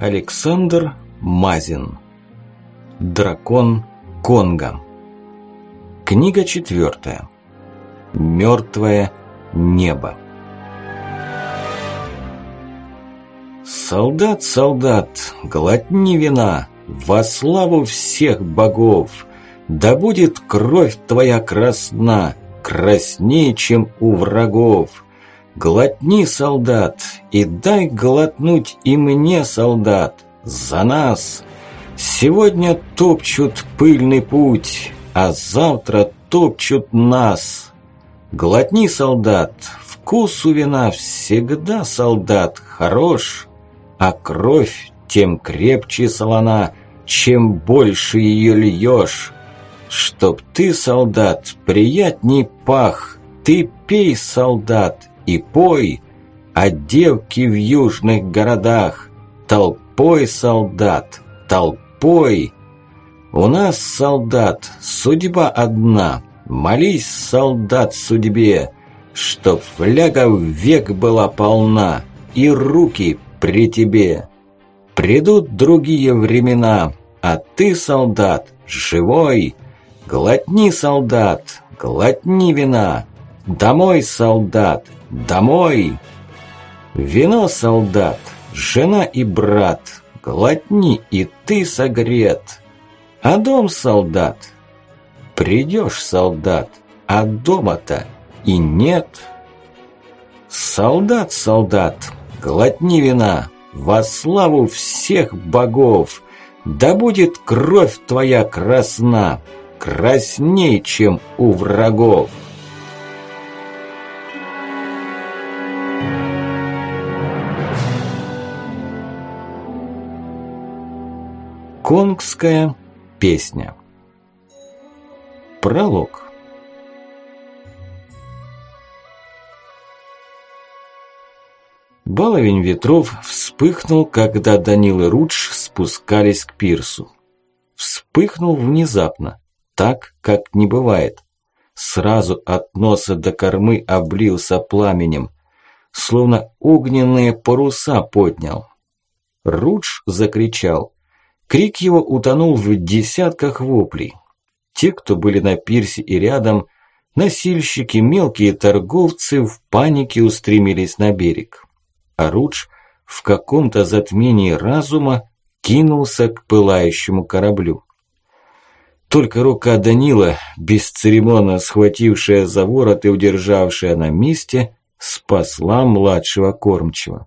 Александр Мазин. Дракон Конга. Книга четвертая. Мертвое небо. Солдат, солдат, глотни вина Во славу всех богов. Да будет кровь твоя красна Краснее, чем у врагов Глотни, солдат, и дай глотнуть и мне, солдат, за нас. Сегодня топчут пыльный путь, а завтра топчут нас. Глотни, солдат, вкус у вина всегда, солдат, хорош, а кровь тем крепче солона, чем больше ее льешь. Чтоб ты, солдат, приятней пах, ты пей, солдат, и пой, а девки в южных городах толпой солдат, толпой. У нас, солдат, судьба одна, молись, солдат, судьбе, чтоб фляга век была полна и руки при тебе. Придут другие времена, а ты, солдат, живой, глотни, солдат, глотни вина, домой, солдат, Домой! Вино, солдат, жена и брат, глотни, и ты согрет. А дом, солдат, придешь, солдат, а дома-то и нет. Солдат, солдат, глотни вина, во славу всех богов, да будет кровь твоя красна, красней, чем у врагов. Конгская песня Пролог Баловень ветров вспыхнул, когда Данил и Рудж спускались к пирсу. Вспыхнул внезапно, так, как не бывает. Сразу от носа до кормы облился пламенем, словно огненные паруса поднял. Рудж закричал – Крик его утонул в десятках воплей. Те, кто были на пирсе и рядом, носильщики, мелкие торговцы в панике устремились на берег. А Рудж в каком-то затмении разума кинулся к пылающему кораблю. Только рука Данила, бесцеремонно схватившая за ворот и удержавшая на месте, спасла младшего кормчего.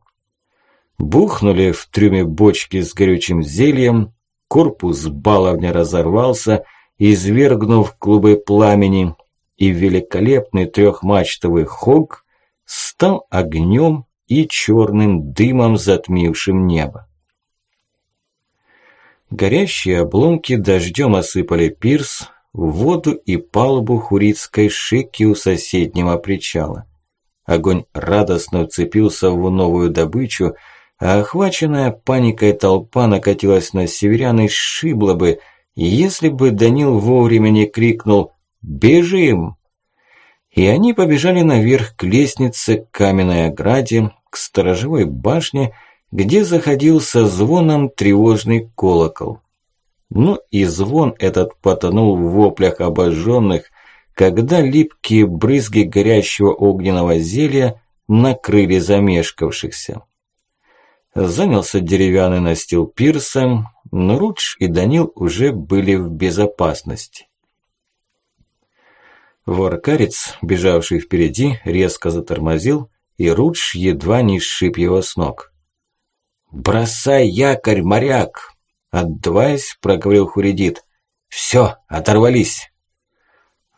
Бухнули в трюме бочки с горючим зельем, корпус баловня разорвался, извергнув клубы пламени, и великолепный трехмачтовый хог стал огнем и черным дымом, затмившим небо. Горящие обломки дождем осыпали пирс, воду и палубу хурицкой шики у соседнего причала. Огонь радостно вцепился в новую добычу, а охваченная паникой толпа накатилась на северян и сшибла бы, если бы Данил вовремя не крикнул «Бежим!». И они побежали наверх к лестнице, к каменной ограде, к сторожевой башне, где заходил со звоном тревожный колокол. Но и звон этот потонул в воплях обожженных, когда липкие брызги горящего огненного зелья накрыли замешкавшихся. Занялся деревянный настил пирсом, но Рудж и Данил уже были в безопасности. Воркарец, бежавший впереди, резко затормозил, и Рудж едва не сшиб его с ног. «Бросай якорь, моряк!» Отдуваясь, проговорил Хуридит. «Всё, оторвались!»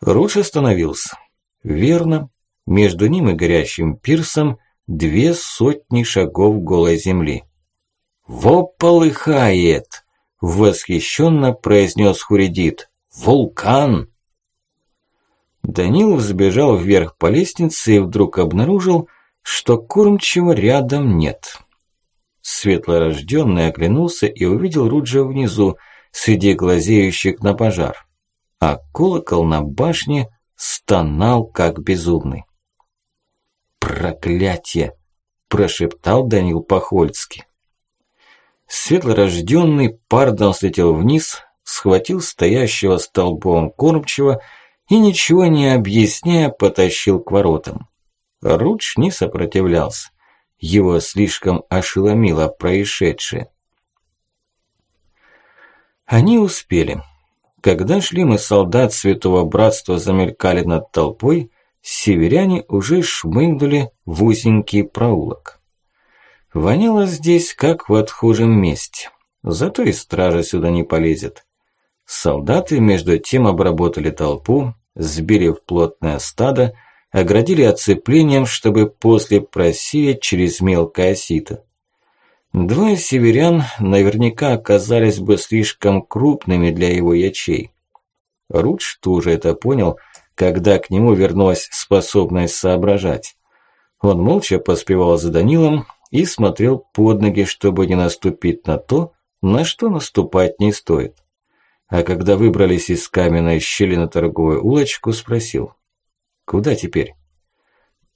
Рудж остановился. Верно, между ним и горящим пирсом две сотни шагов голой земли. «Во полыхает!» – восхищенно произнес Хуридит. «Вулкан!» Данил взбежал вверх по лестнице и вдруг обнаружил, что кормчего рядом нет. Светлорожденный оглянулся и увидел Руджа внизу, среди глазеющих на пожар. А колокол на башне стонал, как безумный. «Проклятие!» – прошептал Данил Похольцкий. Светлорожденный пардон слетел вниз, схватил стоящего столбом кормчего и, ничего не объясняя, потащил к воротам. Руч не сопротивлялся. Его слишком ошеломило происшедшее. Они успели. Когда шлемы солдат Святого Братства замелькали над толпой, северяне уже шмыгнули в узенький проулок. Воняло здесь, как в отхожем месте, зато и стража сюда не полезет. Солдаты между тем обработали толпу, сбили в плотное стадо, оградили оцеплением, чтобы после просеять через мелкое сито. Двое северян наверняка оказались бы слишком крупными для его ячей. Рудж тоже это понял, когда к нему вернулась способность соображать. Он молча поспевал за Данилом и смотрел под ноги, чтобы не наступить на то, на что наступать не стоит. А когда выбрались из каменной щели на торговую улочку, спросил. «Куда теперь?»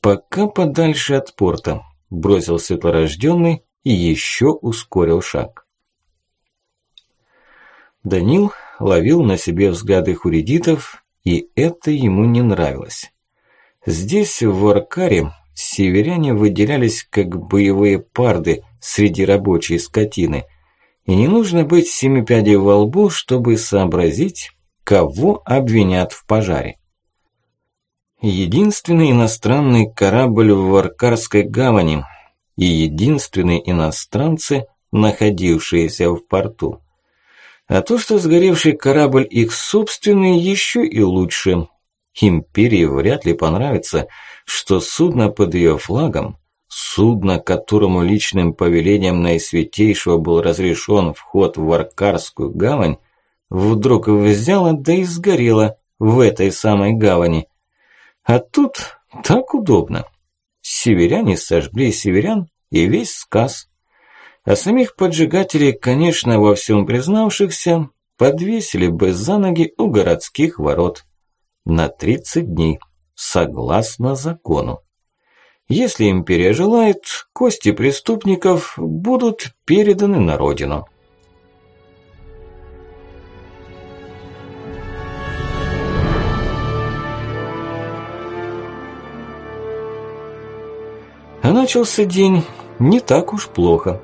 «Пока подальше от порта», – бросил светлорожденный и еще ускорил шаг. Данил ловил на себе взгляды хуридитов, и это ему не нравилось. Здесь, в Варкаре, северяне выделялись как боевые парды среди рабочей скотины, и не нужно быть семипядей во лбу, чтобы сообразить, кого обвинят в пожаре. Единственный иностранный корабль в Варкарской гавани – и единственные иностранцы, находившиеся в порту. А то, что сгоревший корабль их собственный, еще и лучше. Империи вряд ли понравится, что судно под ее флагом, судно, которому личным повелением наисвятейшего был разрешен вход в Варкарскую гавань, вдруг взяло да и сгорело в этой самой гавани. А тут так удобно. Северяне сожгли северян и весь сказ. А самих поджигателей, конечно, во всем признавшихся, подвесили бы за ноги у городских ворот. На 30 дней, согласно закону. Если империя желает, кости преступников будут переданы на родину. А начался день не так уж плохо.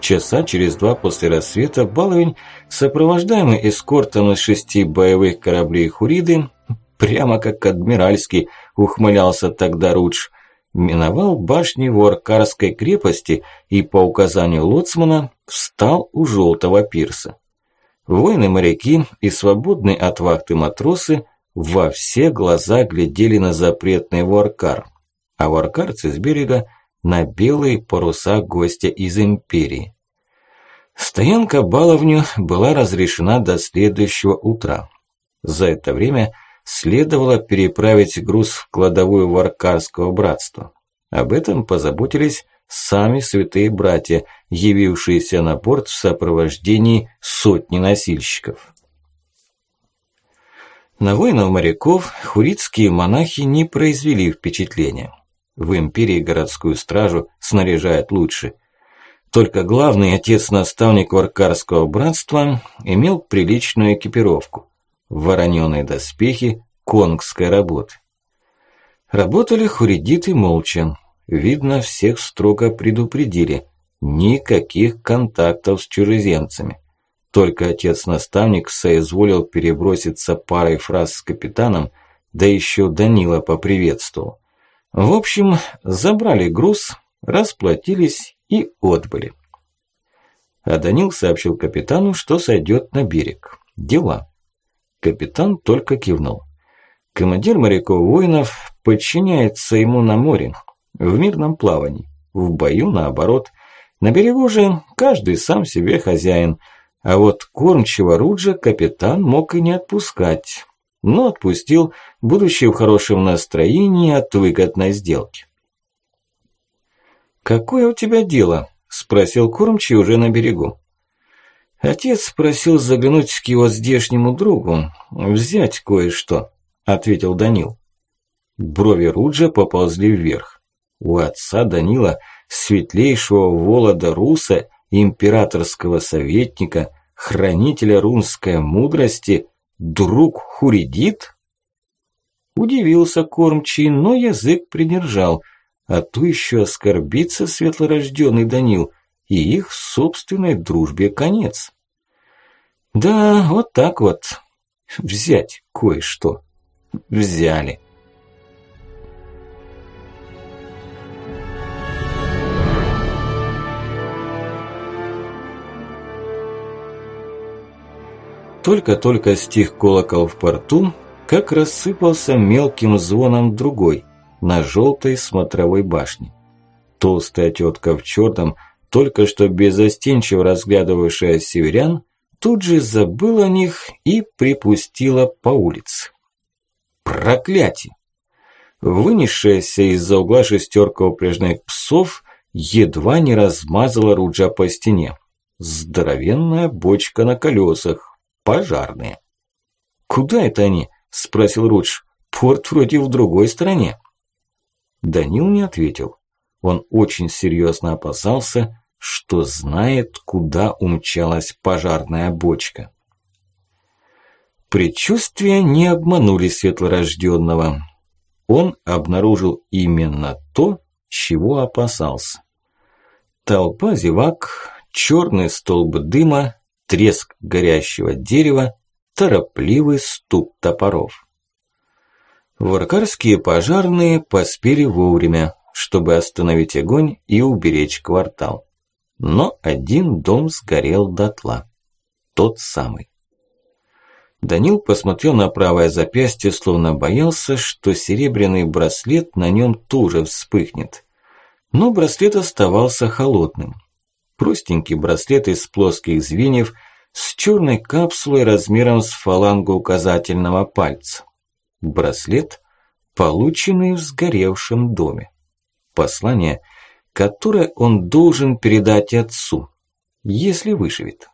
Часа через два после рассвета Баловень, сопровождаемый эскортом из шести боевых кораблей Хуриды, прямо как адмиральский, ухмылялся тогда Рудж, миновал башни Воркарской крепости и по указанию лоцмана встал у желтого пирса. Воины-моряки и свободные от вахты матросы во все глаза глядели на запретный Воркар, а воркарцы с берега на белые паруса гостя из Империи. Стоянка баловню была разрешена до следующего утра. За это время следовало переправить груз в кладовую Варкарского братства. Об этом позаботились сами святые братья, явившиеся на борт в сопровождении сотни носильщиков. На воинов-моряков хуритские монахи не произвели впечатления. В империи городскую стражу снаряжают лучше. Только главный отец-наставник Варкарского братства имел приличную экипировку. Вороненые доспехи конгской работы. Работали хуридиты молча. Видно, всех строго предупредили. Никаких контактов с чужеземцами. Только отец-наставник соизволил переброситься парой фраз с капитаном, да еще Данила поприветствовал. В общем, забрали груз, расплатились и отбыли. А Данил сообщил капитану, что сойдет на берег. Дела. Капитан только кивнул. Командир моряков-воинов подчиняется ему на море, в мирном плавании, в бою наоборот. На берегу же каждый сам себе хозяин, а вот кормчего Руджа капитан мог и не отпускать но отпустил, будучи в хорошем настроении от выгодной сделки. «Какое у тебя дело?» – спросил кормчий уже на берегу. «Отец просил заглянуть к его здешнему другу, взять кое-что», – ответил Данил. Брови Руджа поползли вверх. У отца Данила, светлейшего Волода Руса, императорского советника, хранителя рунской мудрости, друг Хуридит? Удивился кормчий, но язык придержал, а то еще оскорбится светлорожденный Данил, и их собственной дружбе конец. Да, вот так вот. Взять кое-что. Взяли. Только-только стих колокол в порту, как рассыпался мелким звоном другой, на желтой смотровой башне. Толстая тетка в черном, только что безостенчиво разглядывавшая северян, тут же забыла о них и припустила по улице. Проклятие! Вынесшаяся из-за угла шестерка упряжных псов едва не размазала Руджа по стене. Здоровенная бочка на колесах, пожарные. «Куда это они?» – спросил Рудж. «Порт вроде в другой стороне». Данил не ответил. Он очень серьезно опасался, что знает, куда умчалась пожарная бочка. Предчувствия не обманули светлорожденного. Он обнаружил именно то, чего опасался. Толпа зевак, черный столб дыма, треск горящего дерева, торопливый стук топоров. Варкарские пожарные поспели вовремя, чтобы остановить огонь и уберечь квартал. Но один дом сгорел дотла. Тот самый. Данил посмотрел на правое запястье, словно боялся, что серебряный браслет на нем тоже вспыхнет. Но браслет оставался холодным. Простенький браслет из плоских звеньев с черной капсулой размером с фалангу указательного пальца. Браслет, полученный в сгоревшем доме. Послание, которое он должен передать отцу, если выживет.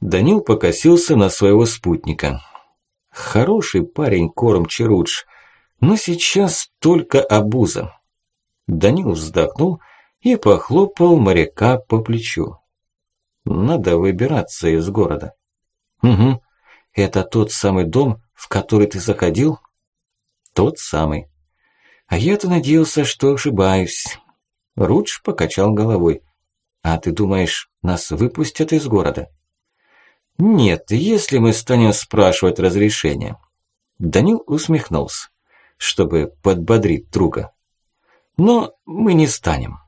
Данил покосился на своего спутника. Хороший парень Корм Чарудж, но сейчас только обуза. Данил вздохнул и похлопал моряка по плечу. Надо выбираться из города. Угу, это тот самый дом, в который ты заходил? Тот самый. А я-то надеялся, что ошибаюсь. Рудж покачал головой. А ты думаешь, нас выпустят из города? Нет, если мы станем спрашивать разрешения. Данил усмехнулся, чтобы подбодрить друга. Но мы не станем.